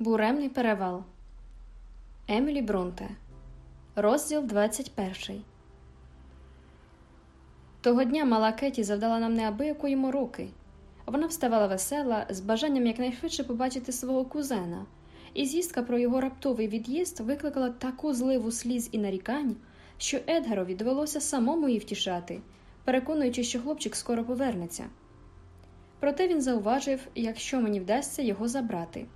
Буремний перевал Емілі Бронте Розділ 21 Того дня мала Кеті завдала нам неабиякої мороки. Вона вставала весела з бажанням якнайшвидше побачити свого кузена, і звістка про його раптовий від'їзд викликала таку зливу сліз і нарікань, що Едгарові довелося самому її втішати, переконуючи, що хлопчик скоро повернеться. Проте він зауважив, якщо мені вдасться його забрати.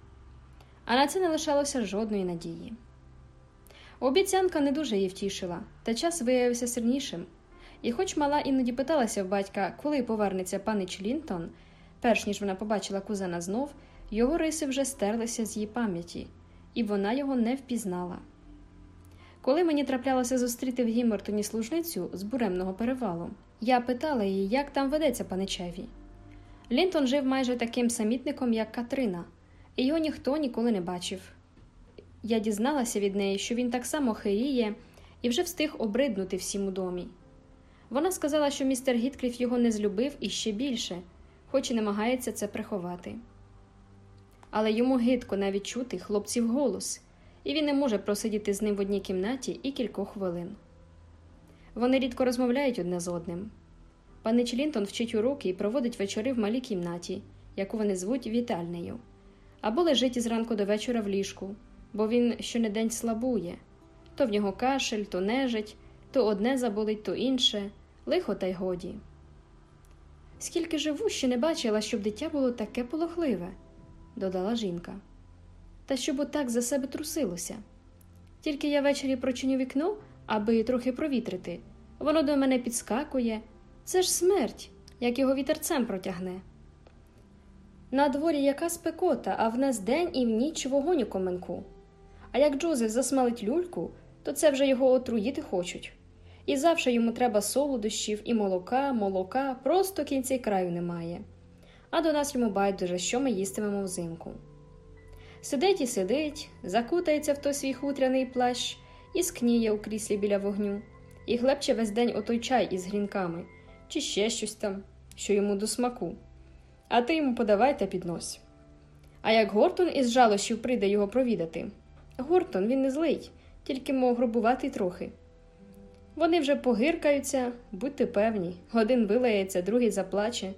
А на це не лишалося жодної надії. Обіцянка не дуже її втішила, та час виявився сильнішим. І, хоч мала іноді питалася в батька, коли повернеться панич Лінтон, перш ніж вона побачила кузена знов, його риси вже стерлися з її пам'яті, і вона його не впізнала. Коли мені траплялося зустріти в Гіммертоні служницю з буремного перевалу, я питала її, як там ведеться паничеві. Лінтон жив майже таким самітником, як Катрина, і його ніхто ніколи не бачив. Я дізналася від неї, що він так само хиріє і вже встиг обриднути всім у домі. Вона сказала, що містер Гіткліф його не злюбив іще більше, хоч і намагається це приховати. Але йому гидко навіть чути хлопців голос, і він не може просидіти з ним в одній кімнаті і кількох хвилин. Вони рідко розмовляють одне з одним. Панич Лінтон вчить уроки і проводить вечори в малій кімнаті, яку вони звуть вітальнею, або лежить із ранку до вечора в ліжку, бо він щонедень слабує то в нього кашель, то нежить, то одне заболить, то інше, лихо та й годі. Скільки живу, ще не бачила, щоб дитя було таке полохливе, додала жінка. Та щоб отак за себе трусилося. Тільки я ввечері прочиню вікно, аби трохи провітрити, воно до мене підскакує. Це ж смерть, як його вітерцем протягне. На дворі яка спекота, а в нас день і в ніч вогонь у коменку. А як Джозеф засмалить люльку, то це вже його отруїти хочуть. І завше йому треба солодощів і молока, молока, просто кінця й краю немає. А до нас йому байдуже, що ми їстимемо взимку. Сидить і сидить, закутається в той свій хутряний плащ і скніє у кріслі біля вогню, і глебче весь день отой чай із грінками, чи ще щось там, що йому до смаку. А ти йому подавай та піднось. А як Гортон із жалощів прийде його провідати. Гортон він не злий, тільки мов грубуватий трохи. Вони вже погиркаються, будьте певні, один вилається, другий заплаче.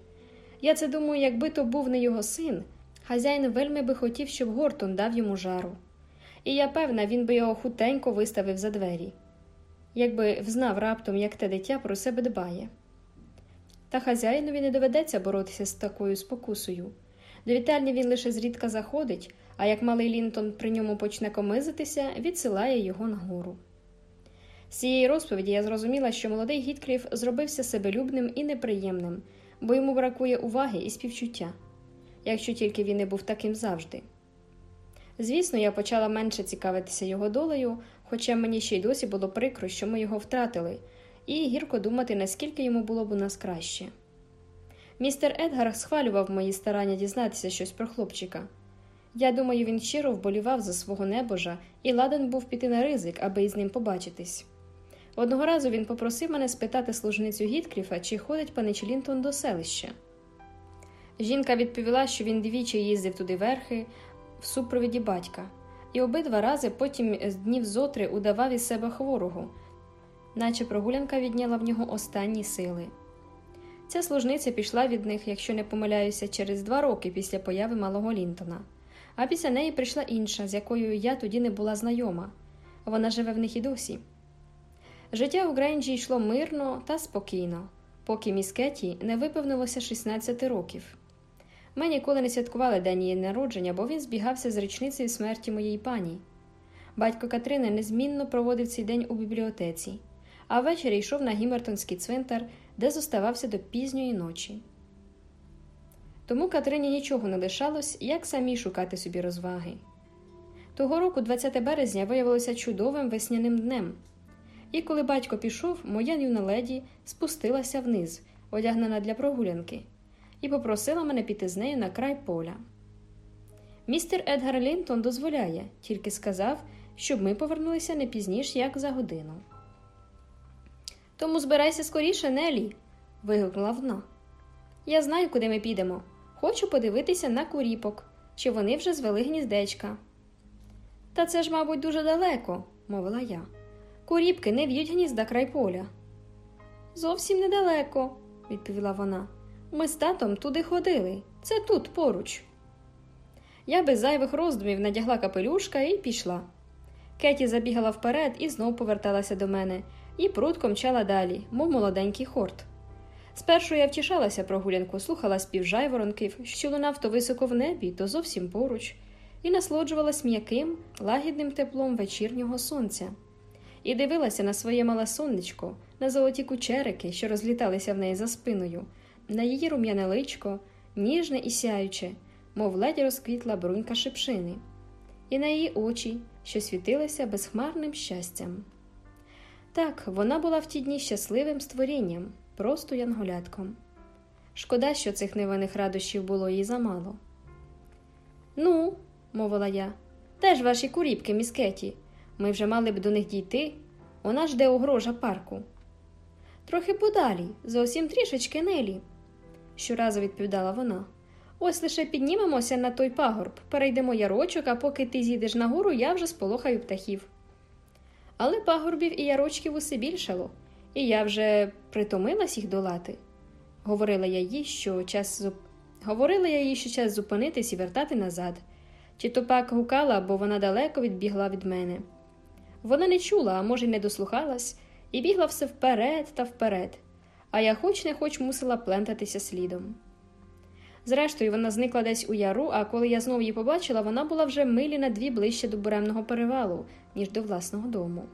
Я це думаю, якби то був не його син, хазяїн вельми би хотів, щоб Гортон дав йому жару. І я певна, він би його хутенько виставив за двері, якби взнав раптом, як те дитя про себе дбає. Та хазяїнові не доведеться боротися з такою спокусою. До вітальні він лише зрідка заходить, а як малий Лінтон при ньому почне комизитися, відсилає його нагору. З цієї розповіді я зрозуміла, що молодий Гіткліф зробився себелюбним і неприємним, бо йому бракує уваги і співчуття, якщо тільки він не був таким завжди. Звісно, я почала менше цікавитися його долею, хоча мені ще й досі було прикро, що ми його втратили, і гірко думати, наскільки йому було б у нас краще. Містер Едгар схвалював мої старання дізнатися щось про хлопчика. Я думаю, він щиро вболівав за свого небожа і ладен був піти на ризик, аби із ним побачитись. Одного разу він попросив мене спитати служницю Гіткліфа, чи ходить панич Лінтон до селища. Жінка відповіла, що він двічі їздив туди верхи в супровіді батька, і обидва рази потім з днів зотри удавав із себе хворого, наче прогулянка відняла в нього останні сили. Ця служниця пішла від них, якщо не помиляюся, через два роки після появи малого Лінтона, а після неї прийшла інша, з якою я тоді не була знайома. Вона живе в них і досі. Життя у Гренджі йшло мирно та спокійно, поки міс Кеті не виповнилося 16 років. Ми ніколи не святкували день її народження, бо він збігався з річницею смерті моєї пані. Батько Катрини незмінно проводив цей день у бібліотеці, а ввечері йшов на Гімертонський цвинтар, де зоставався до пізньої ночі. Тому Катрині нічого не лишалось, як самій шукати собі розваги. Того року, 20 березня, виявилося чудовим весняним днем. І коли батько пішов, моя юна леді спустилася вниз, одягнена для прогулянки, і попросила мене піти з нею на край поля. Містер Едгар Лінтон дозволяє, тільки сказав, щоб ми повернулися не пізніш, як за годину. Тому збирайся скоріше, Нелі. вигукнула вона. Я знаю, куди ми підемо. Хочу подивитися на куріпок, чи вони вже звели гніздечка. Та це ж, мабуть, дуже далеко, мовила я. Куріпки не в'ють гнізда край поля. Зовсім недалеко, відповіла вона. Ми з татом туди ходили. Це тут поруч. Я без зайвих роздумів надягла капелюшка і пішла. Кеті забігала вперед і знов поверталася до мене, і прудко мчала далі, мов молоденький хорт. Спершу я втішалася прогулянку, слухала спів жайворонків, що лунав то високо в небі, то зовсім поруч, і насолоджувалась м'яким, лагідним теплом вечірнього сонця, і дивилася на своє мале сонечко, на золоті кучерики, що розліталися в неї за спиною, на її рум'яне личко, ніжне і сяюче, мов ледь розквітла брунька шипшини, і на її очі, що світилися безхмарним щастям. Так, вона була в ті дні щасливим створінням, просто янголятком. Шкода, що цих невинних радощів було їй замало. Ну, мовила я, де ж ваші куріпки, міс Кеті? Ми вже мали б до них дійти. Вона ж де огрожа парку. Трохи подалі, зовсім трішечки Нелі, щоразу відповідала вона. Ось лише піднімемося на той пагорб, перейдемо ярочок, а поки ти зійдеш нагору, я вже сполохаю птахів. Але пагорбів і ярочків усе більшало, і я вже притомилась їх долати. Говорила я їй, що час зуп... Говорила я їй, що час зупинитись і вертати назад. Чи то пак гукала, бо вона далеко відбігла від мене. Вона не чула, а може, й не дослухалась, і бігла все вперед та вперед, а я хоч не хоч мусила плентатися слідом. Зрештою, вона зникла десь у яру, а коли я знову її побачила, вона була вже милі на дві ближче до буремного перевалу, ніж до власного дому.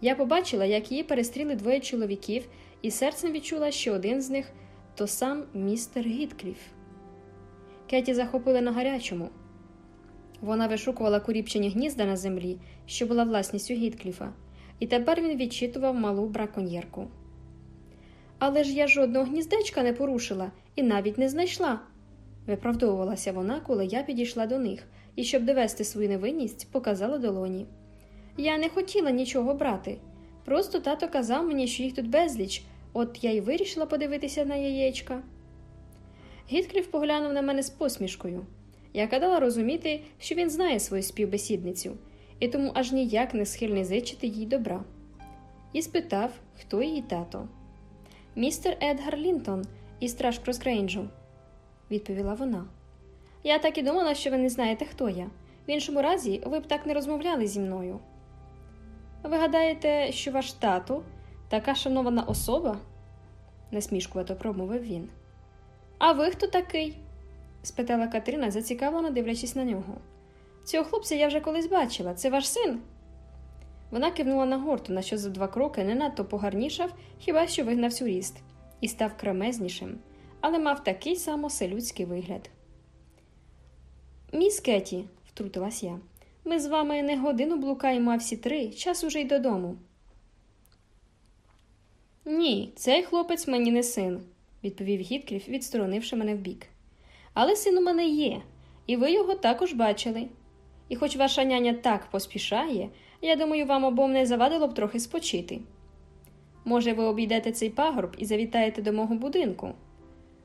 Я побачила, як її перестріли двоє чоловіків, і серцем відчула, що один з них то сам містер Гіткліф. Кеті захопили на гарячому. Вона вишукувала куріпчені гнізда на землі, що була власністю Гіткліфа, і тепер він відчитував малу браконьєрку. Але ж я жодного гніздечка не порушила і навіть не знайшла, виправдовувалася вона, коли я підійшла до них і, щоб довести свою невинність, показала долоні. Я не хотіла нічого брати. Просто тато казав мені, що їх тут безліч, от я й вирішила подивитися на яєчка. Гіткліф поглянув на мене з посмішкою. Я дала розуміти, що він знає свою співбесідницю, і тому аж ніяк не схильний зичити їй добра. І спитав, хто її тато. Містер Едгар Лінтон із Страж Кросгрейнджу», – відповіла вона. Я так і думала, що ви не знаєте, хто я. В іншому разі ви б так не розмовляли зі мною. Ви гадаєте, що ваш тато така шанована особа? насмішкувато промовив він. А ви хто такий? спитала Катерина, зацікавлено дивлячись на нього. Цього хлопця я вже колись бачила. Це ваш син? Вона кивнула на горту, на що за два кроки не надто погарнішав, хіба що вигнав у ріст, і став кремезнішим, але мав такий само селюдський вигляд. Міс Кеті, втрутилась я, ми з вами не годину блукаємо, а всі три, час уже й додому. Ні, цей хлопець мені не син, відповів Гіткріф, відсторонивши мене вбік. Але син у мене є, і ви його також бачили. І хоч ваша няня так поспішає, я думаю, вам обом не завадило б трохи спочити. Може, ви обійдете цей пагорб і завітаєте до мого будинку.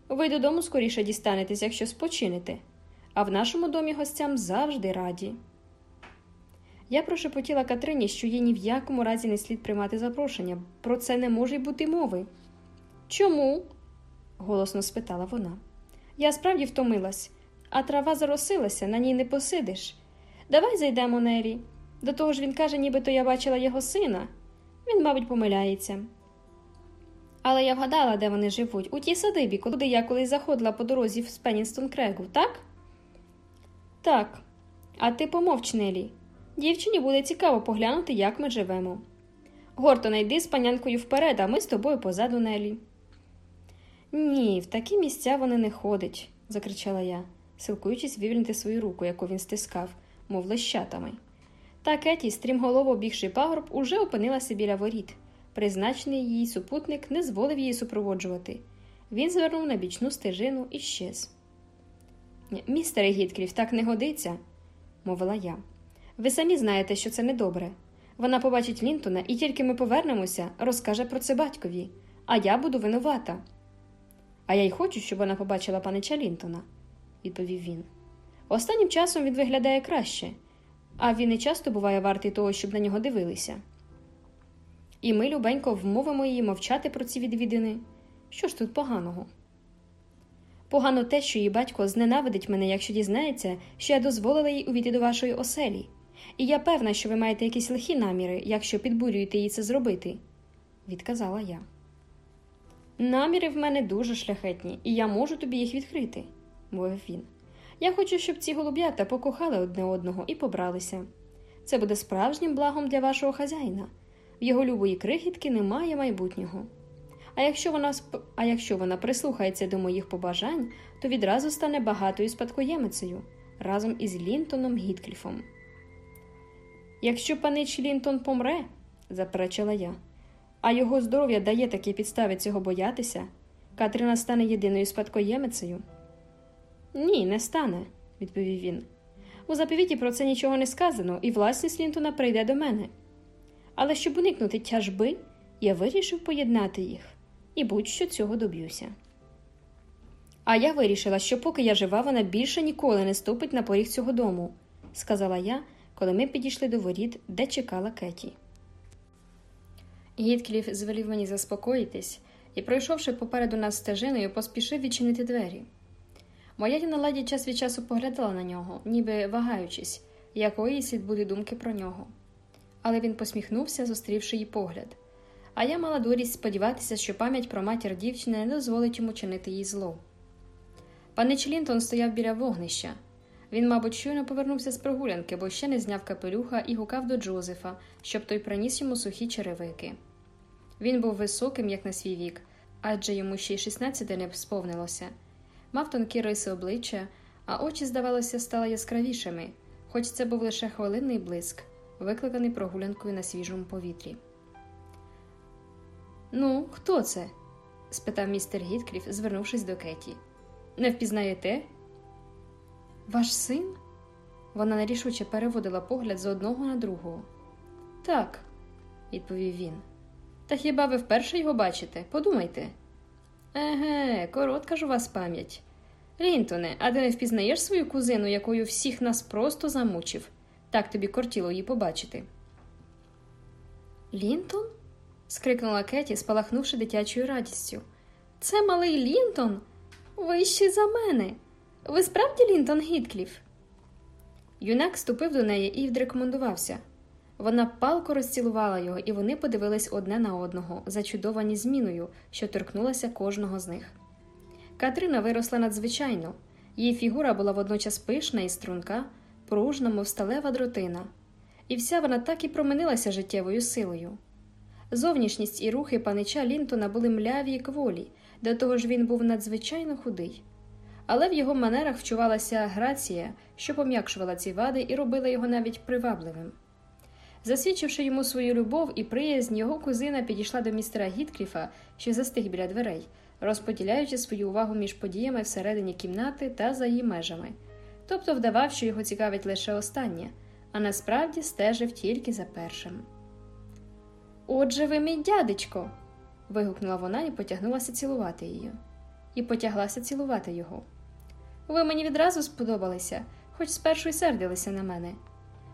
Ви додому скоріше дістанетесь, якщо спочините, а в нашому домі гостям завжди раді. Я прошепотіла Катрині, що їй ні в якому разі не слід приймати запрошення. Про це не може й бути мови. Чому? голосно спитала вона. Я справді втомилась, а трава заросилася, на ній не посидиш. Давай зайдемо Нелі. До того ж він каже, нібито я бачила його сина. Він, мабуть, помиляється. Але я вгадала, де вони живуть, у тій садибі, куди я колись заходила по дорозі в Спенінстон Крегу, так? Так. А ти помовч, Нелі. Дівчині буде цікаво поглянути, як ми живемо. Горто, найди з панянкою вперед, а ми з тобою позаду Нелі. Ні, в такі місця вони не ходять, закричала я, силкуючись вивільнити свою руку, яку він стискав, мов лещатами. Та Кеті, стрімголово обігши пагорб, уже опинилася біля воріт. Призначений її супутник не зволив її супроводжувати. Він звернув на бічну стежину і щез. Містере Гіткріф, так не годиться, мовила я. Ви самі знаєте, що це недобре. Вона побачить Лінтона, і тільки ми повернемося, розкаже про це батькові, а я буду винувата. А я й хочу, щоб вона побачила панича Лінтона, відповів він. Останнім часом він виглядає краще. А він і часто буває вартий того, щоб на нього дивилися. І ми любенько вмовимо її мовчати про ці відвідини. Що ж тут поганого? Погано те, що її батько зненавидить мене, якщо дізнається, що я дозволила їй увійти до вашої оселі, і я певна, що ви маєте якісь лихі наміри, якщо підбурюєте їй це зробити, відказала я. Наміри в мене дуже шляхетні, і я можу тобі їх відкрити, мовив він. Я хочу, щоб ці голуб'ята покохали одне одного і побралися. Це буде справжнім благом для вашого хазяїна. В його любої крихітки немає майбутнього. А якщо вона а якщо вона прислухається до моїх побажань, то відразу стане багатою спадкоємицею разом із Лінтоном Гіткліфом. Якщо панич Лінтон помре, заперечила я, а його здоров'я дає такі підстави цього боятися, Катрина стане єдиною спадкоємицею. Ні, не стане, відповів він. У заповіті про це нічого не сказано, і власність Лінтона прийде до мене. Але щоб уникнути тяжби, я вирішив поєднати їх і будь-що цього доб'юся. А я вирішила, що поки я жива, вона більше ніколи не ступить на поріг цього дому, сказала я, коли ми підійшли до воріт, де чекала Кеті. Гіткліф звелів мені заспокоїтись і, пройшовши попереду нас стежиною, поспішив відчинити двері. Моя юна ладі час від часу поглядала на нього, ніби вагаючись, якої слід буде думки про нього. Але він посміхнувся, зустрівши її погляд. А я мала дурість сподіватися, що пам'ять про матір дівчини не дозволить йому чинити їй зло. Панич Лінтон стояв біля вогнища. Він, мабуть, щойно повернувся з прогулянки, бо ще не зняв капелюха і гукав до Джозефа, щоб той приніс йому сухі черевики. Він був високим, як на свій вік, адже йому ще й 16 не сповнилося. Мав тонкі риси обличчя, а очі, здавалося, стали яскравішими, хоч це був лише хвилинний блиск, викликаний прогулянкою на свіжому повітрі. Ну, хто це? спитав містер Гіткліф, звернувшись до Кеті. Не впізнаєте? Ваш син? Вона нерішуче переводила погляд з одного на другого. Так, відповів він. Та хіба ви вперше його бачите? Подумайте. Еге, коротка ж у вас пам'ять. Лінтоне, а ти не впізнаєш свою кузину, якою всіх нас просто замучив? Так тобі кортіло її побачити. Лінтон? скрикнула Кеті, спалахнувши дитячою радістю. Це малий Лінтон? Вищий за мене. Ви справді Лінтон Гіткліф? Юнак ступив до неї і відрекомендувався. Вона палко розцілувала його, і вони подивились одне на одного, зачудовані зміною, що торкнулася кожного з них. Катрина виросла надзвичайно, її фігура була водночас пишна і струнка, пружна, мов сталева дротина, і вся вона так і променилася життєвою силою. Зовнішність і рухи панича Лінтона були мляві й кволі, до того ж він був надзвичайно худий. Але в його манерах вчувалася грація, що пом'якшувала ці вади і робила його навіть привабливим. Засвідчивши йому свою любов і приязнь, його кузина підійшла до містера Гіткліфа, що застиг біля дверей, розподіляючи свою увагу між подіями всередині кімнати та за її межами, тобто вдавав, що його цікавить лише останнє, а насправді стежив тільки за першим. Отже, ви мій дядечко. вигукнула вона і потягнулася цілувати її. І потяглася цілувати його. Ви мені відразу сподобалися, хоч спершу й сердилися на мене.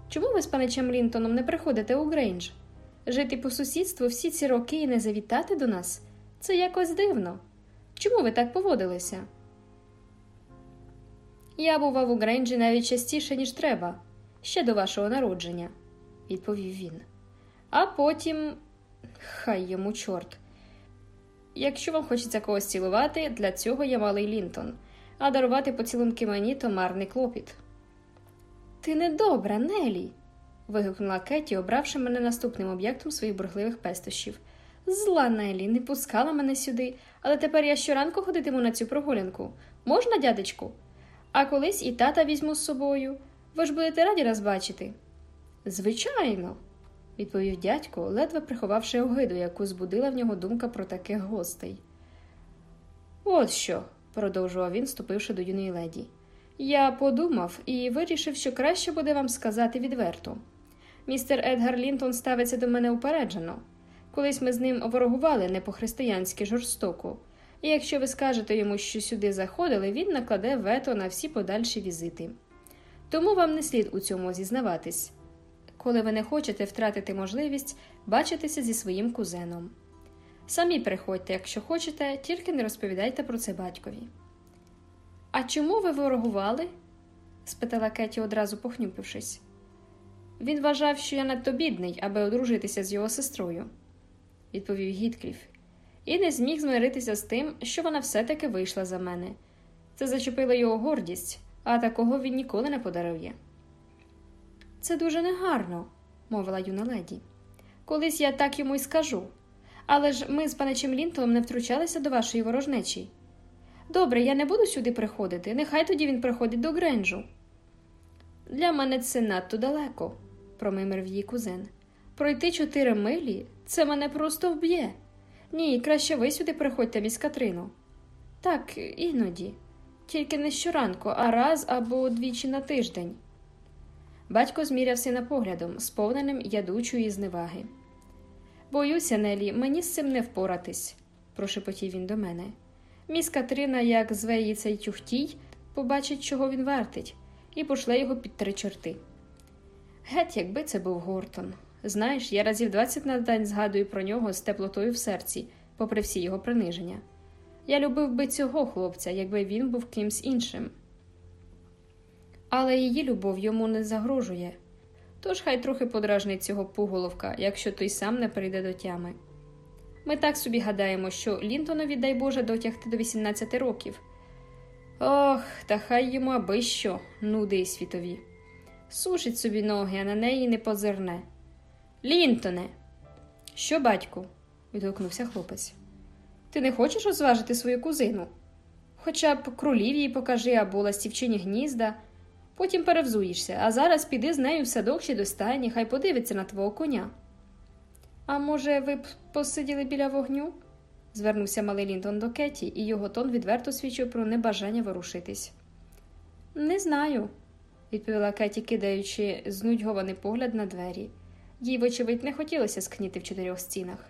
Чому ви з паничем Лінтоном не приходите у Грейндж? Жити по сусідству всі ці роки і не завітати до нас це якось дивно. Чому ви так поводилися? Я бував у Грейнджі навіть частіше, ніж треба, ще до вашого народження, відповів він. А потім хай йому чорт. Якщо вам хочеться когось цілувати, для цього є малий Лінтон, а дарувати поцілунки мені то марний клопіт. Ти недобра, Нелі. вигукнула Кеті, обравши мене наступним об'єктом своїх бурхливих пестощів. Зла Нелі, не пускала мене сюди, але тепер я щоранку ходитиму на цю прогулянку. Можна, дядечку? А колись і тата візьму з собою. Ви ж будете раді нас бачити. Звичайно, відповів дядько, ледве приховавши огиду, яку збудила в нього думка про таких гостей. От що, продовжував він, ступивши до юної леді. Я подумав і вирішив, що краще буде вам сказати відверто. Містер Едгар Лінтон ставиться до мене упереджено. Колись ми з ним ворогували не по-християнськи жорстоко, і якщо ви скажете йому, що сюди заходили, він накладе вето на всі подальші візити. Тому вам не слід у цьому зізнаватись, коли ви не хочете втратити можливість бачитися зі своїм кузеном. Самі приходьте, якщо хочете, тільки не розповідайте про це батькові. А чому ви ворогували? спитала Кеті, одразу похнюпившись. Він вважав, що я надто бідний, аби одружитися з його сестрою, відповів Гіткліф, і не зміг змиритися з тим, що вона все-таки вийшла за мене. Це зачепило його гордість, а такого він ніколи не подарує. Це дуже негарно, мовила юна леді. Колись я так йому й скажу. Але ж ми з паничем Лінтоном не втручалися до вашої ворожнечі. Добре, я не буду сюди приходити, нехай тоді він приходить до Гренджу. Для мене це надто далеко, промимрив її кузен. Пройти чотири милі це мене просто вб'є. Ні, краще ви сюди приходьте, міс Катрину. Так, іноді, тільки не щоранку, а раз або двічі на тиждень. Батько зміряв сина поглядом, сповненим ядучої зневаги. Боюся, Нелі, мені з цим не впоратись, прошепотів він до мене. Міс Катрина, як зве її цей тюхтій, побачить, чого він вартить, і пошле його під три чорти. Геть, якби це був Гортон. Знаєш, я разів двадцять на день згадую про нього з теплотою в серці, попри всі його приниження. Я любив би цього хлопця, якби він був кимсь іншим. Але її любов йому не загрожує. Тож хай трохи подражнить цього пуголовка, якщо той сам не прийде до тями. Ми так собі гадаємо, що Лінтонові, дай Боже, дотягти до 18 років. Ох, та хай йому аби що, нуди й світові. Сушить собі ноги, а на неї не позирне. Лінтоне. Що, батьку? відгукнувся хлопець. Ти не хочеш розважити свою кузину? Хоча б кролів їй покажи або ластівчині гнізда. Потім перевзуєшся, а зараз піди з нею в садок чи до стайні, хай подивиться на твого коня. А може, ви б посиділи біля вогню? звернувся малий Лінтон до Кеті, і його тон відверто свідчив про небажання ворушитись. Не знаю, відповіла Кеті, кидаючи знудьгований погляд на двері. Їй, вочевидь, не хотілося скніти в чотирьох стінах.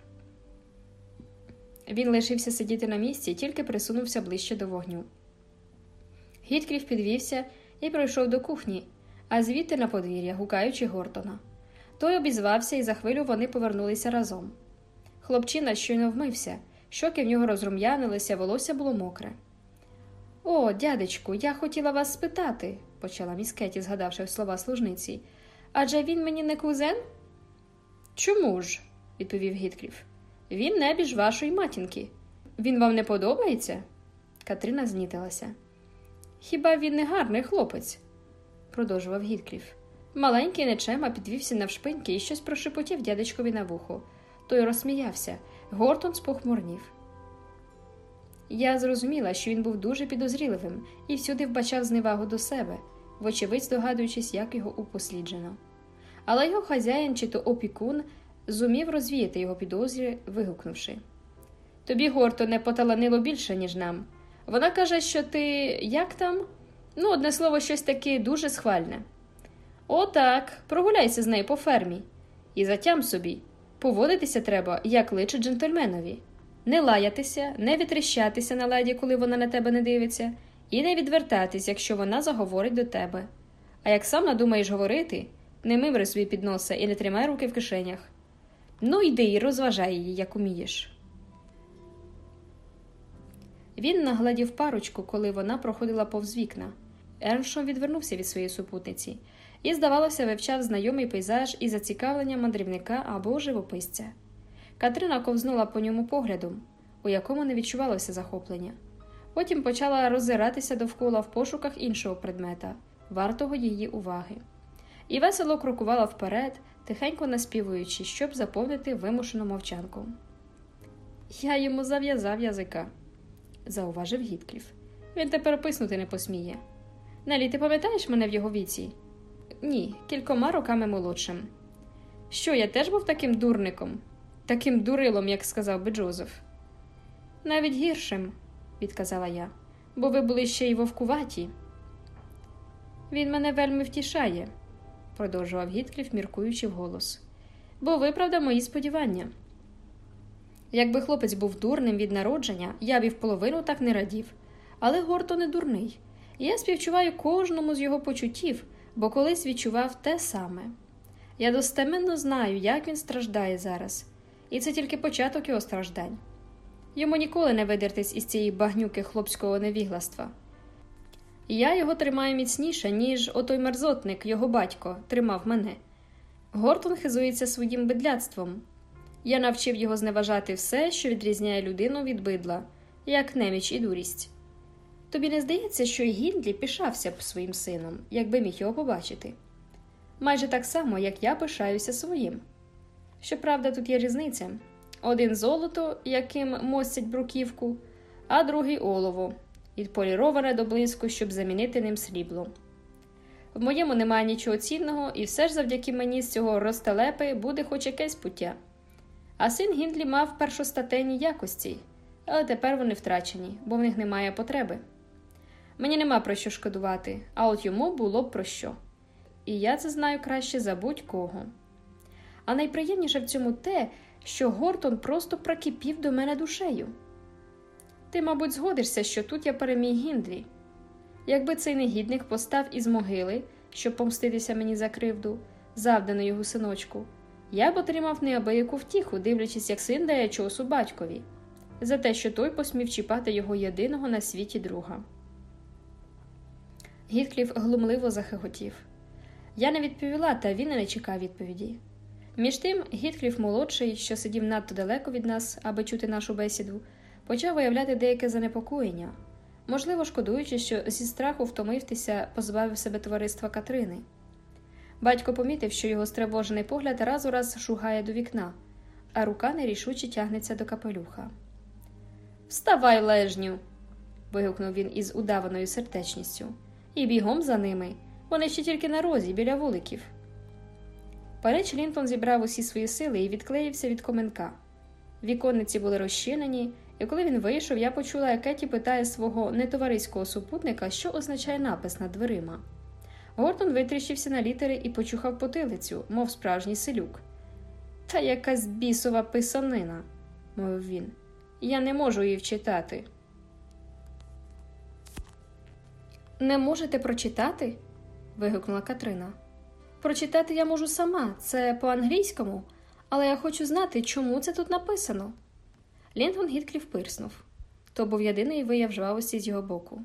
Він лишився сидіти на місці, тільки присунувся ближче до вогню. Гіткріф підвівся і пройшов до кухні, а звідти на подвір'я, гукаючи Гортона. Той обізвався, і за хвилю вони повернулися разом. Хлопчина щойно вмився, щоки в нього розрум'янилися, волосся було мокре. О, дядечку, я хотіла вас спитати, почала міс Кеті, згадавши слова служниці. Адже він мені не кузен? Чому ж? відповів Гіткліф. Він небіж вашої матінки. Він вам не подобається? Катрина знітилася. Хіба він не гарний хлопець? продовжував Гіткліф. Маленький нечема підвівся навшпиньки і щось прошепотів дядечкові на вухо. Той розсміявся. Гортон спохмурнів. Я зрозуміла, що він був дуже підозріливим і всюди вбачав зневагу до себе, вочевидь здогадуючись, як його упосліджено. Але його хазяїн чи то опікун зумів розвіяти його підозрі, вигукнувши Тобі, Горто, не поталанило більше, ніж нам. Вона каже, що ти як там? Ну, одне слово, щось таке дуже схвальне. Отак, прогуляйся з нею по фермі. І затям собі. Поводитися треба, як личить джентльменові. Не лаятися, не відтріщатися на леді, коли вона на тебе не дивиться, і не відвертатись, якщо вона заговорить до тебе. А як сам надумаєш говорити, не мимри собі під носа і не тримай руки в кишенях. Ну, йди і розважай її, як умієш. Він нагледів парочку, коли вона проходила повз вікна. Ерншом відвернувся від своєї супутниці і, здавалося, вивчав знайомий пейзаж і зацікавлення мандрівника або живописця. Катрина ковзнула по ньому поглядом, у якому не відчувалося захоплення. Потім почала роззиратися довкола в пошуках іншого предмета, вартого її уваги, і весело крокувала вперед, тихенько наспівуючи, щоб заповнити вимушену мовчанку. Я йому зав'язав язика, зауважив Гіткліф. Він тепер писнути не посміє. Нелі, ти пам'ятаєш мене в його віці? Ні, кількома роками молодшим. Що, я теж був таким дурником, таким дурилом, як сказав би Джозеф? Навіть гіршим, відказала я, бо ви були ще й вовкуваті. Він мене вельми втішає, продовжував Гіткліф, міркуючи вголос, бо виправдав мої сподівання. Якби хлопець був дурним від народження, я б і в половину так не радів, але горто не дурний. Я співчуваю кожному з його почуттів, бо колись відчував те саме. Я достеменно знаю, як він страждає зараз, і це тільки початок його страждань. Йому ніколи не видертись із цієї багнюки хлопського невігластва. Я його тримаю міцніше, ніж отой мерзотник, його батько, тримав мене. Гортон хизується своїм бидляцтвом. Я навчив його зневажати все, що відрізняє людину від бидла, як неміч і дурість. Тобі не здається, що Гіндлі пишався б своїм сином, якби міг його побачити. Майже так само, як я пишаюся своїм. Щоправда, тут є різниця один золото, яким мостять бруківку, а другий олово, відполіроване до блиску, щоб замінити ним срібло. В моєму немає нічого цінного, і все ж завдяки мені з цього розтелепи буде хоч якесь пуття. А син Гіндлі мав першостатейні якості, але тепер вони втрачені, бо в них немає потреби. Мені нема про що шкодувати, а от йому було б про що. І я це знаю краще за будь-кого. А найприємніше в цьому те, що Гортон просто прокипів до мене душею. Ти, мабуть, згодишся, що тут я переміг Гіндлі. Якби цей негідник постав із могили, щоб помститися мені за кривду, завдану його синочку, я б отримав неабияку втіху, дивлячись, як син дає чосу батькові, за те, що той посмів чіпати його єдиного на світі друга. Гіткліф глумливо захихотів. Я не відповіла, та він не чекав відповіді. Між тим, Гіткліф молодший, що сидів надто далеко від нас, аби чути нашу бесіду, почав виявляти деяке занепокоєння, можливо, шкодуючи, що зі страху втомивтеся, позбавив себе товариства Катрини. Батько помітив, що його стривожений погляд раз у раз шугає до вікна, а рука нерішуче тягнеться до капелюха. Вставай, лежню. вигукнув він із удаваною сердечністю, і бігом за ними. Вони ще тільки на розі біля вуликів. Пареч Лінтон зібрав усі свої сили і відклеївся від коменка. Віконниці були розчинені, і коли він вийшов, я почула, як Кеті питає свого нетовариського супутника, що означає напис над дверима. Гортон витріщився на літери і почухав потилицю, мов справжній селюк. Та якась бісова писанина, мовив він. Я не можу її вчитати. Не можете прочитати? вигукнула Катрина. Прочитати я можу сама, це по-англійському, але я хочу знати, чому це тут написано. Лінтон Гіткліф пирснув. То був єдиний вияв жвавості з його боку.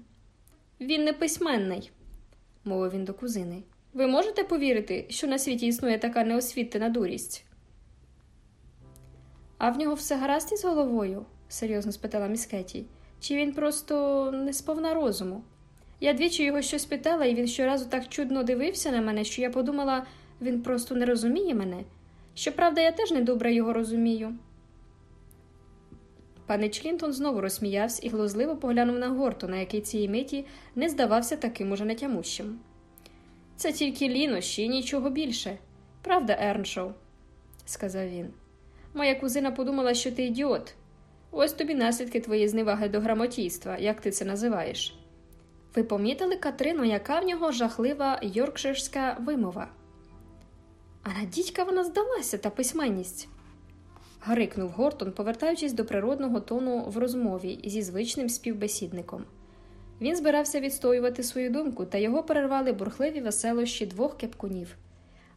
Він не письменний, мовив він до кузини. Ви можете повірити, що на світі існує така неосвітена дурість? А в нього все гаразд із головою? серйозно спитала міс Кеті. Чи він просто не сповна розуму? Я двічі його щось питала, і він щоразу так чудно дивився на мене, що я подумала, він просто не розуміє мене. Щоправда, я теж недобре його розумію. Панич Лінтон знову розсміявся і глузливо поглянув на Гортона, який цієї миті не здавався таким уже нетямущим. Це тільки лінощі і нічого більше. Правда, Ерншоу, сказав він. Моя кузина подумала, що ти ідіот. Ось тобі наслідки твоєї зневаги до грамотійства, як ти це називаєш. Ви помітили Катрину, яка в нього жахлива йоркширська вимова? А на дідька вона здалася та письменність. Грикнув Гортон, повертаючись до природного тону в розмові зі звичним співбесідником. Він збирався відстоювати свою думку, та його перервали бурхливі веселощі двох кепкунів.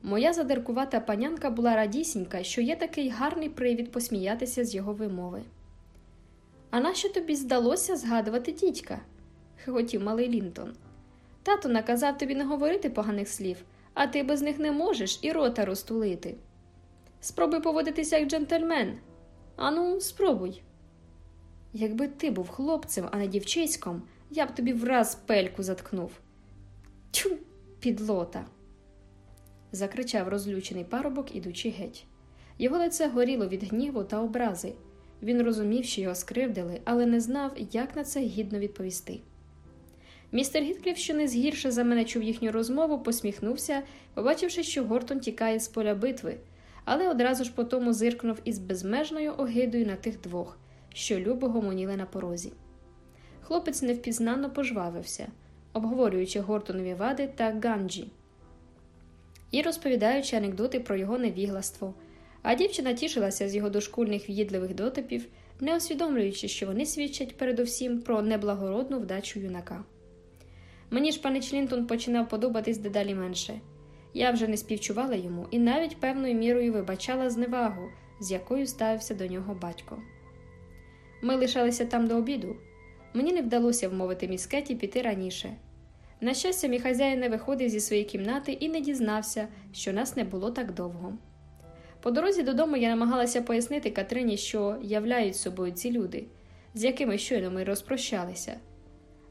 Моя задеркувата панянка була радісінька, що є такий гарний привід посміятися з його вимови. А нащо тобі здалося згадувати дідька? хихотів малий Лінтон. Тато наказав тобі не говорити поганих слів, а ти без них не можеш і рота розтулити. Спробуй поводитися як джентльмен. Ану, спробуй. Якби ти був хлопцем, а не дівчиськом, я б тобі враз пельку заткнув. Тю, підлота. закричав розлючений парубок, ідучи геть. Його лице горіло від гніву та образи. Він розумів, що його скривдили, але не знав, як на це гідно відповісти. Містер Гіткліф, що не згірше за мене чув їхню розмову, посміхнувся, побачивши, що Гортон тікає з поля битви, але одразу ж потому зиркнув із безмежною огидою на тих двох, що любо гомоніли на порозі. Хлопець невпізнанно пожвавився, обговорюючи Гортонові вади та Ганджі і розповідаючи анекдоти про його невігластво. А дівчина тішилася з його дошкульних в'їдливих дотипів, не усвідомлюючи, що вони свідчать передусім про неблагородну вдачу юнака. Мені ж панич Лінтон починав подобатись дедалі менше. Я вже не співчувала йому і навіть певною мірою вибачала зневагу, з якою ставився до нього батько. Ми лишалися там до обіду. Мені не вдалося вмовити міс Кеті піти раніше. На щастя, мій хазяїн не виходив зі своєї кімнати і не дізнався, що нас не було так довго. По дорозі додому я намагалася пояснити Катрині, що являють собою ці люди, з якими щойно ми розпрощалися,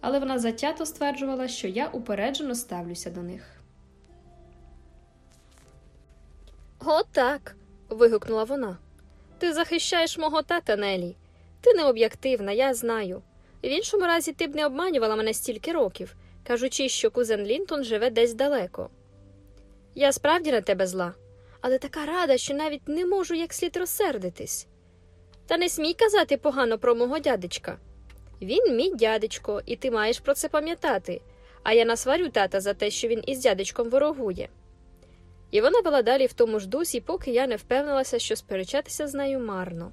але вона затято стверджувала, що я упереджено ставлюся до них. Отак. вигукнула вона. Ти захищаєш мого тата, Нелі. Ти не об'єктивна, я знаю. В іншому разі ти б не обманювала мене стільки років, кажучи, що кузен Лінтон живе десь далеко. Я справді на тебе зла, але така рада, що навіть не можу як слід розсердитись. Та не смій казати погано про мого дядечка. Він мій дядечко, і ти маєш про це пам'ятати, а я насварю тата за те, що він із дядечком ворогує. І вона була далі в тому ж дусі, поки я не впевнилася, що сперечатися з нею марно.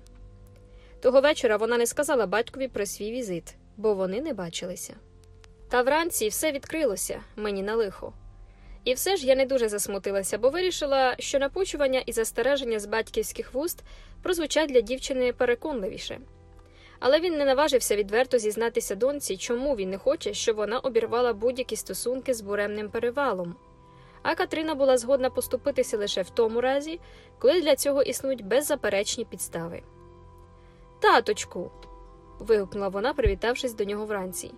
Того вечора вона не сказала батькові про свій візит, бо вони не бачилися. Та вранці все відкрилося мені на лихо. І все ж я не дуже засмутилася, бо вирішила, що напучування і застереження з батьківських вуст прозвучать для дівчини переконливіше. Але він не наважився відверто зізнатися доньці, чому він не хоче, щоб вона обірвала будь-які стосунки з буремним перевалом. А Катрина була згодна поступитися лише в тому разі, коли для цього існують беззаперечні підстави. Таточку. вигукнула вона, привітавшись до нього вранці.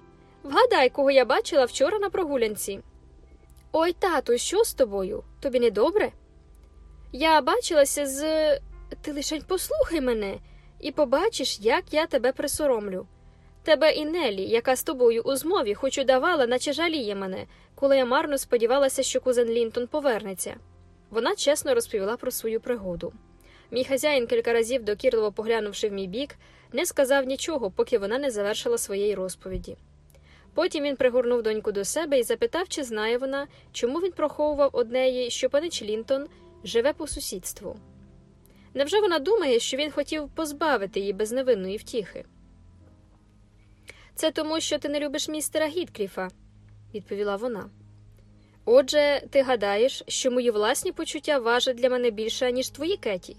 Вгадай, кого я бачила вчора на прогулянці. Ой, тату, що з тобою? Тобі не добре? Я бачилася з. Ти лишень послухай мене, і побачиш, як я тебе присоромлю. Тебе і Нелі, яка з тобою у змові, хоч удавала, наче жаліє мене, коли я марно сподівалася, що кузен Лінтон повернеться. Вона чесно розповіла про свою пригоду. Мій хазяїн, кілька разів докірливо поглянувши в мій бік, не сказав нічого, поки вона не завершила своєї розповіді. Потім він пригорнув доньку до себе і запитав, чи знає вона, чому він проховував однеї, що панич Лінтон живе по сусідству. Невже вона думає, що він хотів позбавити її безневинної втіхи? Це тому, що ти не любиш містера Гіткліфа, відповіла вона. Отже, ти гадаєш, що мої власні почуття важать для мене більше, ніж твої Кеті,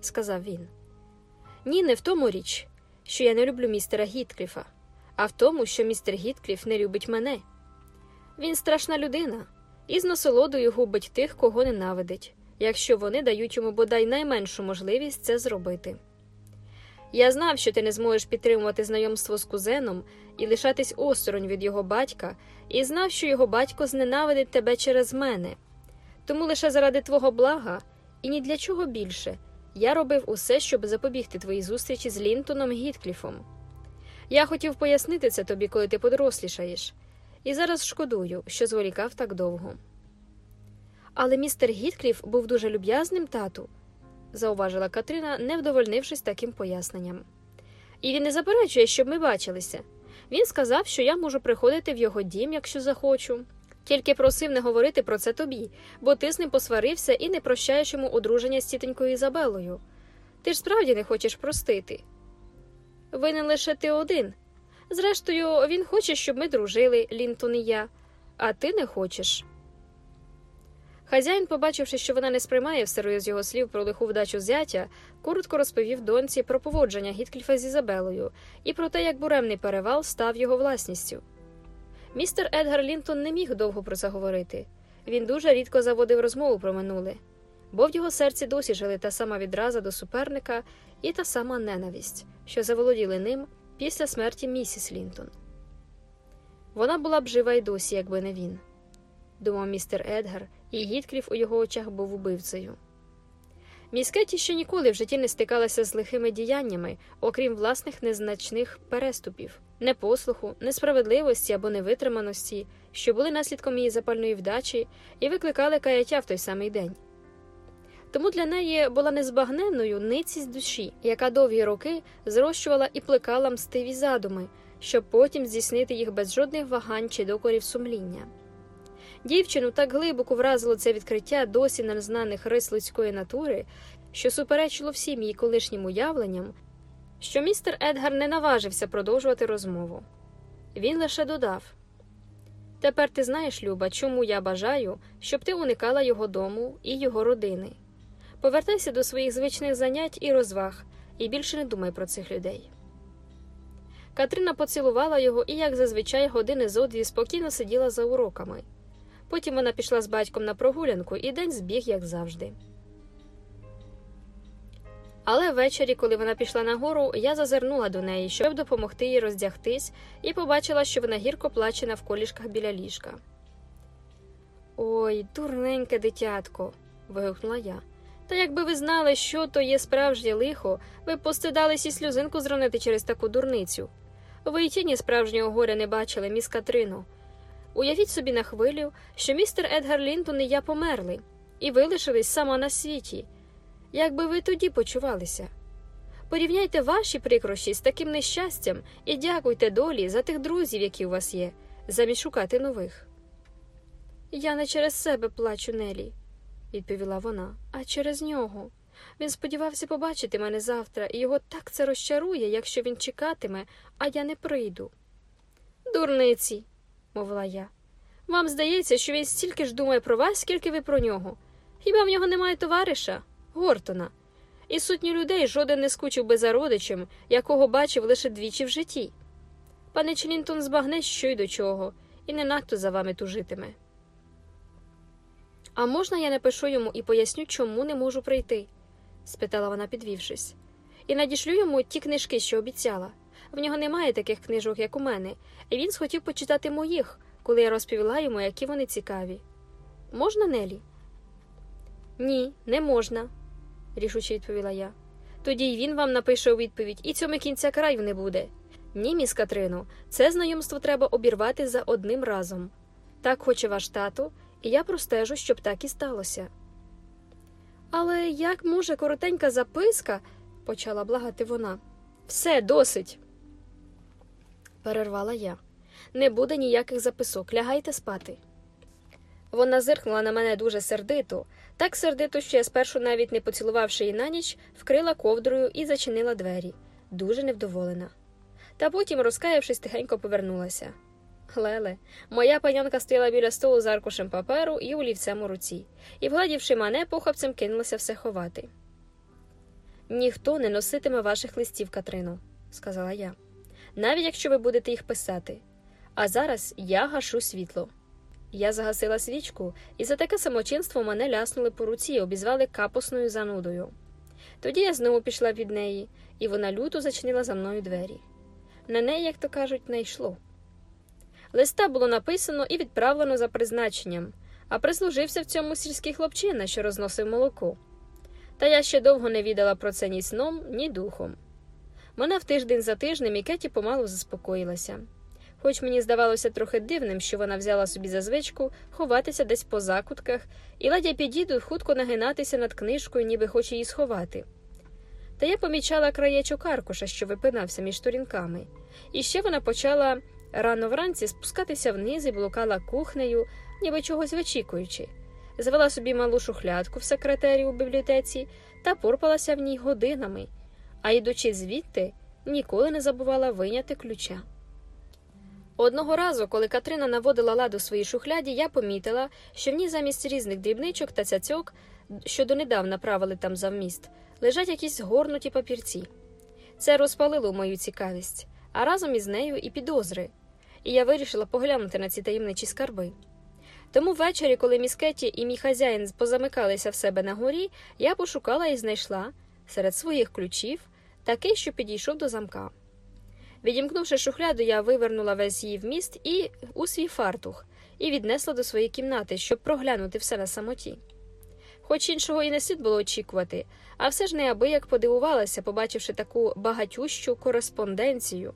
сказав він. Ні, не в тому річ, що я не люблю містера Гіткліфа, а в тому, що містер Гіткліф не любить мене. Він страшна людина і з насолодою губить тих, кого ненавидить, якщо вони дають йому бодай найменшу можливість це зробити. Я знав, що ти не зможеш підтримувати знайомство з кузеном і лишатись осторонь від його батька, і знав, що його батько зненавидить тебе через мене. Тому лише заради твого блага і ні для чого більше я робив усе, щоб запобігти твоїй зустрічі з Лінтоном Гіткліфом. Я хотів пояснити це тобі, коли ти подорослішаєш, і зараз шкодую, що зволікав так довго. Але містер Гіткліф був дуже люб'язним тату зауважила Катрина, не вдовольнившись таким поясненням. І він не заперечує, щоб ми бачилися. Він сказав, що я можу приходити в його дім, якщо захочу. Тільки просив не говорити про це тобі, бо ти з ним посварився і не прощаєш йому одруження з тітенькою Ізабелою. Ти ж справді не хочеш простити. Винен лише ти один. Зрештою, він хоче, щоб ми дружили, Лінтон і я, а ти не хочеш. Хазяїн, побачивши, що вона не сприймає всерйоз його слів про лиху вдачу зятя, коротко розповів доньці про поводження Гіткліфа з Ізабелою і про те, як буремний перевал став його власністю. Містер Едгар Лінтон не міг довго про це говорити. Він дуже рідко заводив розмову про минуле, бо в його серці досі жили та сама відраза до суперника і та сама ненависть, що заволоділи ним після смерті місіс Лінтон. Вона була б жива й досі, якби не він, думав містер Едгар і Гіткріф у його очах був убивцею. Міс Кетті ще ніколи в житті не стикалася з лихими діяннями, окрім власних незначних переступів, непослуху, несправедливості або невитриманості, що були наслідком її запальної вдачі і викликали каяття в той самий день. Тому для неї була незбагненною ницість душі, яка довгі роки зрощувала і плекала мстиві задуми, щоб потім здійснити їх без жодних вагань чи докорів сумління. Дівчину так глибоко вразило це відкриття досі незнаних рис людської натури, що суперечило всім її колишнім уявленням, що містер Едгар не наважився продовжувати розмову. Він лише додав Тепер ти знаєш, Люба, чому я бажаю, щоб ти уникала його дому і його родини. Повертайся до своїх звичних занять і розваг, і більше не думай про цих людей. Катрина поцілувала його і, як зазвичай, години зо дві спокійно сиділа за уроками. Потім вона пішла з батьком на прогулянку, і день збіг, як завжди. Але ввечері, коли вона пішла нагору, я зазирнула до неї, щоб допомогти їй роздягтись, і побачила, що вона гірко плаче навколішках біля ліжка. Ой, дурненьке дитятко. вигукнула я. Та якби ви знали, що то є справжнє лихо, ви б постидались і сльозинку зронити через таку дурницю. Ви й тіні справжнього горя не бачили, міс Катрину. Уявіть собі на хвилю, що містер Едгар Лінтон і я померли, і ви лишились сама на світі. Як би ви тоді почувалися? Порівняйте ваші прикрощі з таким нещастям і дякуйте долі за тих друзів, які у вас є, замість шукати нових. Я не через себе плачу, Нелі, відповіла вона, а через нього. Він сподівався побачити мене завтра, і його так це розчарує, якщо він чекатиме, а я не прийду. Дурниці, мовила я. Вам здається, що він стільки ж думає про вас, скільки ви про нього. Хіба в нього немає товариша? Гортона. І сотні людей жоден не скучив би за родичем, якого бачив лише двічі в житті. Пане Челінтон збагне, що й до чого, і не надто за вами тужитиме. А можна я напишу йому і поясню, чому не можу прийти? спитала вона, підвівшись, і надішлю йому ті книжки, що обіцяла. В нього немає таких книжок, як у мене, і він схотів почитати моїх, коли я розповіла йому, які вони цікаві. Можна, Нелі? Ні, не можна, рішуче відповіла я. Тоді й він вам напише у відповідь, і цьому кінця краю не буде. Ні, міс Катрину, це знайомство треба обірвати за одним разом. Так хоче ваш тато, і я простежу, щоб так і сталося. Але як може коротенька записка, почала благати вона. Все, досить. Перервала я. Не буде ніяких записок, лягайте спати. Вона зиркнула на мене дуже сердито, так сердито, що я спершу, навіть не поцілувавши її на ніч, вкрила ковдрою і зачинила двері, дуже невдоволена. Та потім, розкаявшись, тихенько повернулася. Леле, моя панянка стояла біля столу з аркушем паперу і олівцем у руці, і, вгладівши мене, похапцем кинулася все ховати. Ніхто не носитиме ваших листів, Катрино, сказала я, навіть якщо ви будете їх писати. А зараз я гашу світло. Я загасила свічку, і за таке самочинство мене ляснули по руці і обізвали капусною занудою. Тоді я знову пішла від неї, і вона люто зачинила за мною двері. На неї, як то кажуть, не йшло. Листа було написано і відправлено за призначенням, а прислужився в цьому сільський хлопчина, що розносив молоко. Та я ще довго не відала про це ні сном, ні духом. Мене в тиждень за тижнем і Кеті помалу заспокоїлася. Хоч мені здавалося трохи дивним, що вона взяла собі за звичку ховатися десь по закутках, і ладя підіду хутко нагинатися над книжкою, ніби хоче її сховати. Та я помічала краєчок аркуша, що випинався між сторінками, і ще вона почала рано вранці спускатися вниз і блукала кухнею, ніби чогось вичікуючи, звела собі малу шухлядку в секретері у бібліотеці та порпалася в ній годинами, а йдучи звідти, ніколи не забувала виняти ключа. Одного разу, коли Катрина наводила ладу своїй шухляді, я помітила, що в ній замість різних дрібничок та цяцьок, що донедавна правили там завміст, лежать якісь горнуті папірці. Це розпалило мою цікавість, а разом із нею і підозри, і я вирішила поглянути на ці таємничі скарби. Тому ввечері, коли міскеті і мій хазяїн позамикалися в себе на горі, я пошукала і знайшла серед своїх ключів такий, що підійшов до замка. Відімкнувши шухляду, я вивернула весь її вміст і у свій фартух і віднесла до своєї кімнати, щоб проглянути все на самоті. Хоч іншого і не слід було очікувати, а все ж неабияк подивувалася, побачивши таку багатющу кореспонденцію.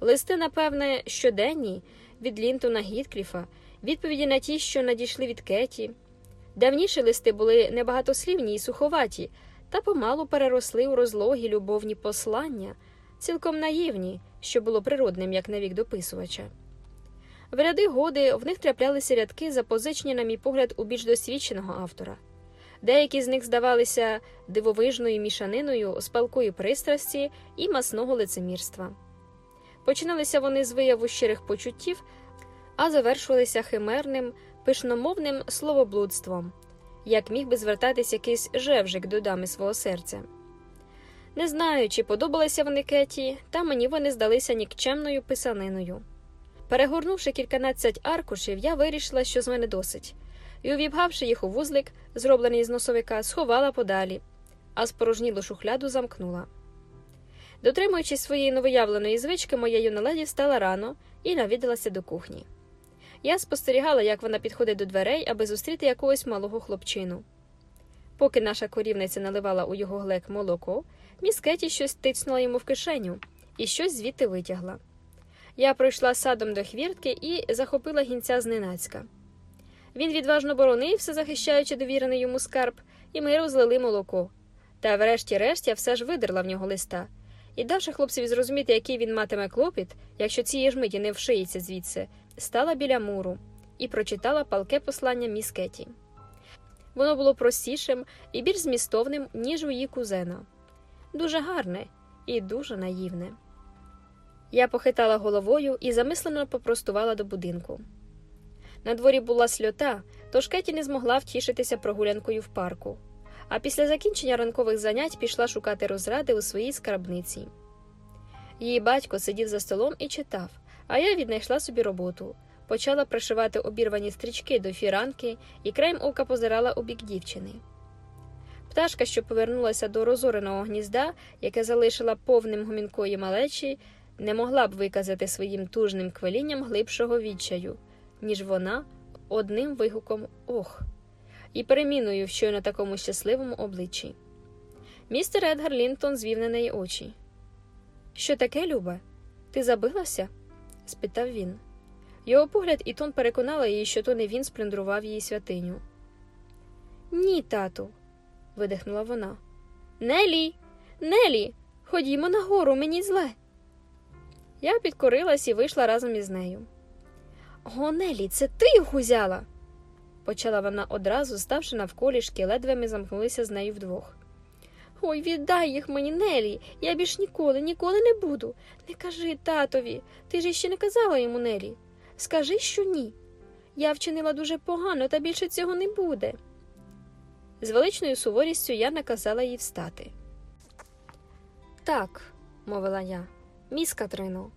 Листи, напевне, щоденні від Лінтона Гіткліфа, відповіді на ті, що надійшли від Кеті. Давніші листи були небагатослівні і суховаті, та помалу переросли у розлогі любовні послання, цілком наївні що було природним, як навік дописувача. В ряди годи в них траплялися рядки, запозичені, на мій погляд, у більш досвідченого автора. Деякі з них здавалися дивовижною мішаниною з палкої пристрасті і масного лицемірства. Починалися вони з вияву щирих почуттів, а завершувалися химерним, пишномовним словоблудством, як міг би звертатись якийсь жевжик до дами свого серця. Не знаю, чи подобалися вони Кеті, та мені вони здалися нікчемною писаниною. Перегорнувши кільканадцять аркушів, я вирішила, що з мене досить, і, увібгавши їх у вузлик, зроблений з носовика, сховала подалі, а спорожнілу шухляду замкнула. Дотримуючись своєї новоявленої звички, моя юна леді встала рано і навідалася до кухні. Я спостерігала, як вона підходить до дверей, аби зустріти якогось малого хлопчину. Поки наша корівниця наливала у його глек молоко, міс Кеті щось тицнула йому в кишеню і щось звідти витягла. Я пройшла садом до хвіртки і захопила гінця зненацька. Він відважно боронився, захищаючи довірений йому скарб, і ми розлили молоко. Та врешті-решт я все ж видерла в нього листа. І, давши хлопцеві зрозуміти, який він матиме клопіт, якщо цієї ж миті не вшиється звідси, стала біля муру і прочитала палке послання міс Кеті. Воно було простішим і більш змістовним, ніж у її кузена. Дуже гарне і дуже наївне. Я похитала головою і замислено попростувала до будинку. На дворі була сльота, тож Кеті не змогла втішитися прогулянкою в парку, а після закінчення ранкових занять пішла шукати розради у своїй скарбниці. Її батько сидів за столом і читав, а я віднайшла собі роботу, почала пришивати обірвані стрічки до фіранки і краєм ока позирала у бік дівчини. Пташка, що повернулася до розореного гнізда, яке залишила повним гомінкої малечі, не могла б виказати своїм тужним квелінням глибшого відчаю, ніж вона одним вигуком ох, і переміною в щойно такому щасливому обличчі. Містер Едгар Лінтон звів на неї очі. Що таке, Люба? Ти забилася? Спитав він. Його погляд і тон переконала її, що то не він сплюндрував її святиню. Ні, тату, видихнула вона. Нелі, Нелі, ходімо нагору, мені зле. Я підкорилась і вийшла разом із нею. О, Нелі, це ти їх узяла, почала вона одразу, ставши навколішки, ледве ми замкнулися з нею вдвох. Ой, віддай їх мені, Нелі, я більш ніколи, ніколи не буду. Не кажи татові, ти ж іще не казала йому Нелі. Скажи, що ні. Я вчинила дуже погано, та більше цього не буде. З величною суворістю я наказала їй встати. Так, мовила я, міс Катрино,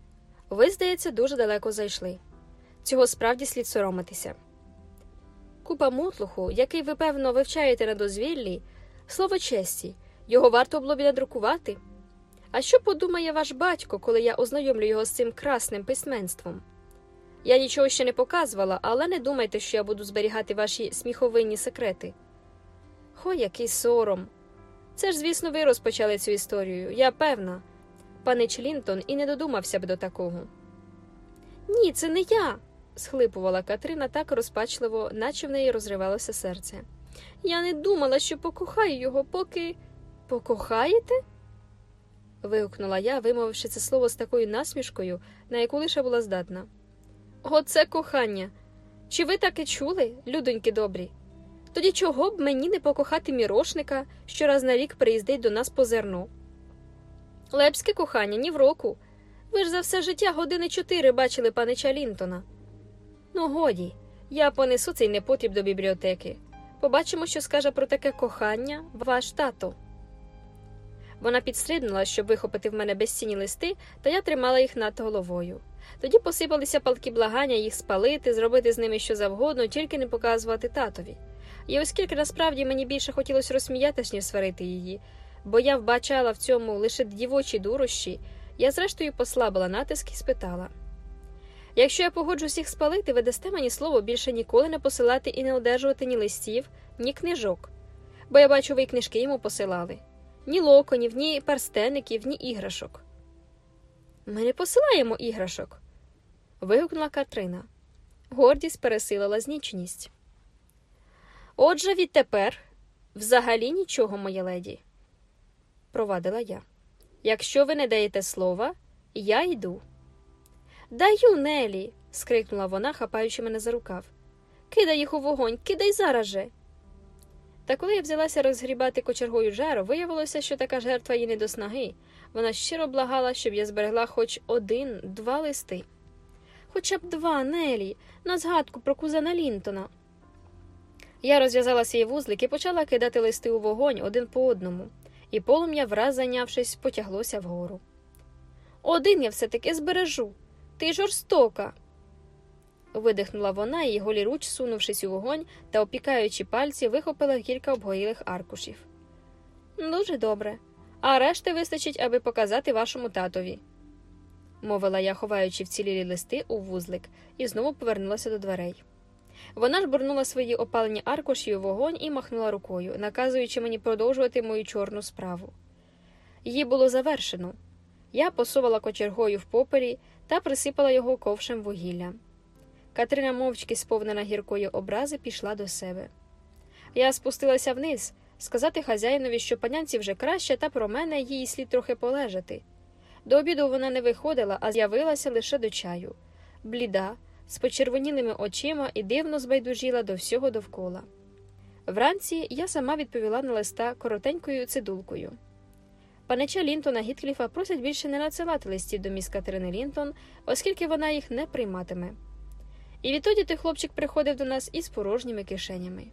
ви, здається, дуже далеко зайшли. Цього справді слід соромитися. Купа мотлуху, який ви, певно, вивчаєте на дозвіллі, слово честі, його варто було б надрукувати. А що подумає ваш батько, коли я ознайомлю його з цим красним письменством? Я нічого ще не показувала, але не думайте, що я буду зберігати ваші сміховинні секрети. Хо, який сором. Це ж, звісно, ви розпочали цю історію, я певна. Панич Лінтон і не додумався б до такого. Ні, це не я. схлипувала Катрина так розпачливо, наче в неї розривалося серце. Я не думала, що покохаю його, поки. Покохаєте? вигукнула я, вимовивши це слово з такою насмішкою, на яку лише була здатна. Оце кохання. Чи ви таке чули, людоньки добрі? Тоді чого б мені не покохати мірошника, що раз на рік приїздить до нас по зерно? Лепське кохання ні в року. Ви ж за все життя години чотири бачили панича Лінтона. Ну, годі, я понесу цей непотріб до бібліотеки. Побачимо, що скаже про таке кохання ваш тато. Вона підстрибнула, щоб вихопити в мене безцінні листи, та я тримала їх над головою. Тоді посипалися палки благання їх спалити, зробити з ними що завгодно, тільки не показувати татові. І оскільки насправді мені більше хотілося розсміятися, ніж сварити її, бо я вбачала в цьому лише дівочі дурощі, я зрештою послабила натиск і спитала якщо я погоджусь їх спалити, ви дасте мені слово більше ніколи не посилати і не одержувати ні листів, ні книжок, бо я бачу, ви книжки йому посилали ні локонів, ні перстеників, ні іграшок. Ми не посилаємо іграшок. вигукнула Катрина. Гордість пересилила знічність. Отже, відтепер взагалі нічого, моя леді, провадила я. Якщо ви не даєте слова, я йду. Даю, Нелі. скрикнула вона, хапаючи мене за рукав. Кидай їх у вогонь, кидай зараз же. Та коли я взялася розгрібати кочергою жару, виявилося, що така жертва їй не до снаги. Вона щиро благала, щоб я зберегла хоч один, два листи. Хоча б два, Нелі, на згадку про кузена Лінтона. Я розв'язала свій вузлик і почала кидати листи у вогонь один по одному, і полум'я, враз зайнявшись, потяглося вгору. Один я все таки збережу. Ти жорстока. Видихнула вона і голіруч, сунувшись у вогонь та опікаючи пальці, вихопила кілька обгорілих аркушів. Дуже добре. А решти вистачить, аби показати вашому татові, мовила я, ховаючи вцілілі листи у вузлик, і знову повернулася до дверей. Вона ж бурнула свої опалені аркуші у вогонь і махнула рукою, наказуючи мені продовжувати мою чорну справу. Її було завершено. Я посувала кочергою в попері та присипала його ковшем вугілля. Катерина, мовчки сповнена гіркої образи, пішла до себе. Я спустилася вниз, сказати хазяїнові, що панянці вже краще, та про мене їй слід трохи полежати. До обіду вона не виходила, а з'явилася лише до чаю, бліда, з почервонілими очима і дивно збайдужіла до всього довкола. Вранці я сама відповіла на листа коротенькою цидулкою. Панича Лінтона Гіткліфа просять більше не надсилати листів до міс Катерини Лінтон, оскільки вона їх не прийматиме. І відтоді той хлопчик приходив до нас із порожніми кишенями.